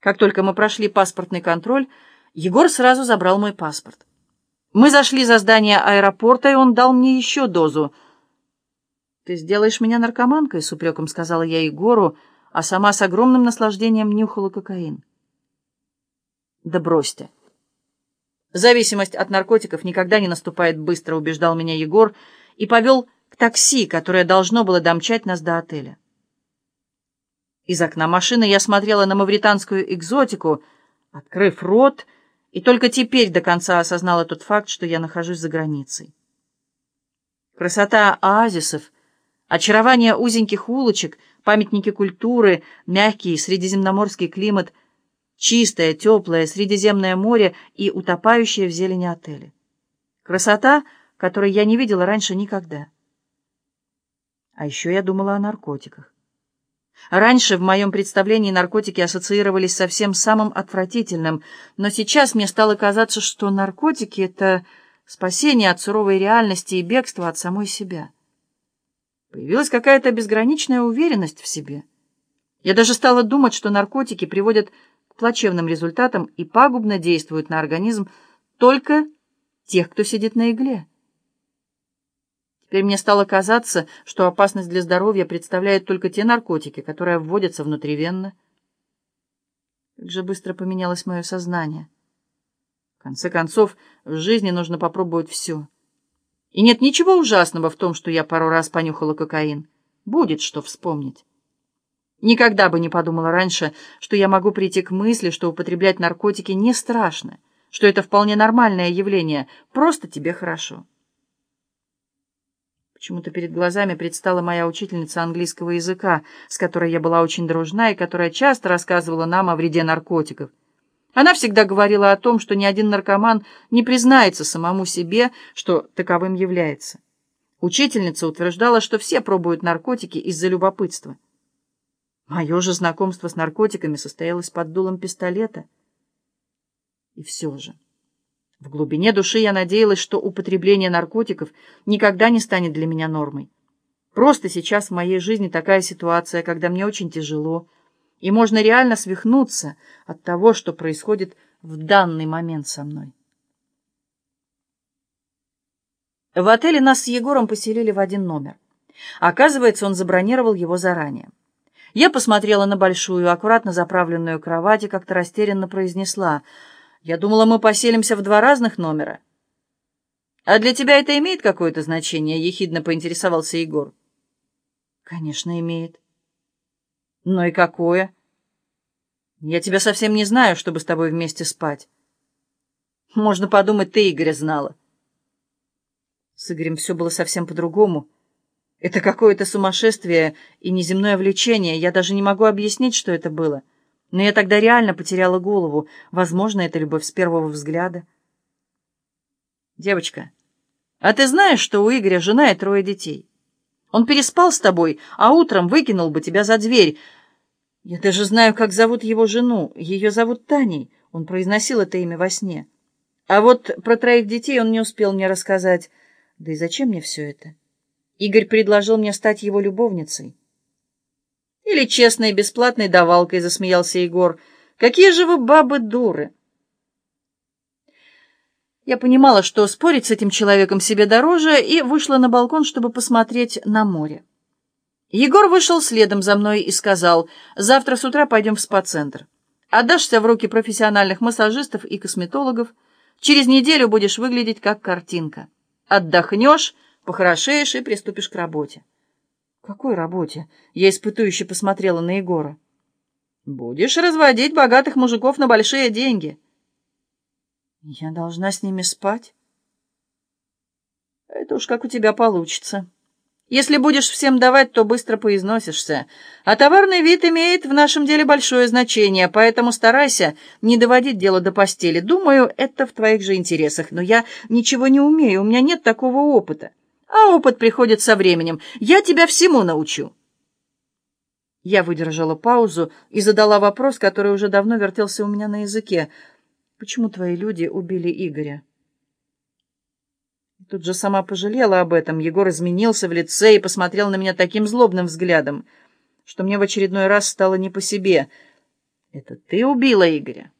Как только мы прошли паспортный контроль, Егор сразу забрал мой паспорт. Мы зашли за здание аэропорта, и он дал мне еще дозу. «Ты сделаешь меня наркоманкой?» — с упреком сказала я Егору, а сама с огромным наслаждением нюхала кокаин. «Да бросьте!» «Зависимость от наркотиков никогда не наступает быстро», — убеждал меня Егор, и повел к такси, которое должно было домчать нас до отеля. Из окна машины я смотрела на мавританскую экзотику, открыв рот, и только теперь до конца осознала тот факт, что я нахожусь за границей. Красота оазисов, очарование узеньких улочек, памятники культуры, мягкий средиземноморский климат, чистое, теплое Средиземное море и утопающее в зелени отели. Красота, которой я не видела раньше никогда. А еще я думала о наркотиках. Раньше в моем представлении наркотики ассоциировались со всем самым отвратительным, но сейчас мне стало казаться, что наркотики — это спасение от суровой реальности и бегство от самой себя. Появилась какая-то безграничная уверенность в себе. Я даже стала думать, что наркотики приводят к плачевным результатам и пагубно действуют на организм только тех, кто сидит на игле. Теперь мне стало казаться, что опасность для здоровья представляют только те наркотики, которые вводятся внутривенно. Как же быстро поменялось мое сознание. В конце концов, в жизни нужно попробовать все. И нет ничего ужасного в том, что я пару раз понюхала кокаин. Будет что вспомнить. Никогда бы не подумала раньше, что я могу прийти к мысли, что употреблять наркотики не страшно, что это вполне нормальное явление, просто тебе хорошо. Почему-то перед глазами предстала моя учительница английского языка, с которой я была очень дружна и которая часто рассказывала нам о вреде наркотиков. Она всегда говорила о том, что ни один наркоман не признается самому себе, что таковым является. Учительница утверждала, что все пробуют наркотики из-за любопытства. Мое же знакомство с наркотиками состоялось под дулом пистолета. И все же... В глубине души я надеялась, что употребление наркотиков никогда не станет для меня нормой. Просто сейчас в моей жизни такая ситуация, когда мне очень тяжело, и можно реально свихнуться от того, что происходит в данный момент со мной. В отеле нас с Егором поселили в один номер. Оказывается, он забронировал его заранее. Я посмотрела на большую, аккуратно заправленную кровать и как-то растерянно произнесла — я думала, мы поселимся в два разных номера. А для тебя это имеет какое-то значение? Ехидно поинтересовался Егор. Конечно, имеет. Ну и какое? Я тебя совсем не знаю, чтобы с тобой вместе спать. Можно подумать, ты Игоря знала. С Игорем все было совсем по-другому. Это какое-то сумасшествие и неземное влечение. Я даже не могу объяснить, что это было. Но я тогда реально потеряла голову. Возможно, это любовь с первого взгляда. Девочка, а ты знаешь, что у Игоря жена и трое детей? Он переспал с тобой, а утром выкинул бы тебя за дверь. Я даже знаю, как зовут его жену. Ее зовут Таней. Он произносил это имя во сне. А вот про троих детей он не успел мне рассказать. Да и зачем мне все это? Игорь предложил мне стать его любовницей. Или честной бесплатной давалкой, засмеялся Егор. Какие же вы бабы дуры! Я понимала, что спорить с этим человеком себе дороже, и вышла на балкон, чтобы посмотреть на море. Егор вышел следом за мной и сказал, «Завтра с утра пойдем в спа-центр. Отдашься в руки профессиональных массажистов и косметологов. Через неделю будешь выглядеть как картинка. Отдохнешь, похорошеешь и приступишь к работе». «Какой работе?» Я испытующе посмотрела на Егора. «Будешь разводить богатых мужиков на большие деньги». «Я должна с ними спать?» «Это уж как у тебя получится. Если будешь всем давать, то быстро поизносишься. А товарный вид имеет в нашем деле большое значение, поэтому старайся не доводить дело до постели. Думаю, это в твоих же интересах, но я ничего не умею, у меня нет такого опыта а опыт приходит со временем. Я тебя всему научу». Я выдержала паузу и задала вопрос, который уже давно вертелся у меня на языке. «Почему твои люди убили Игоря?» Тут же сама пожалела об этом. Егор изменился в лице и посмотрел на меня таким злобным взглядом, что мне в очередной раз стало не по себе. Это ты убила Игоря?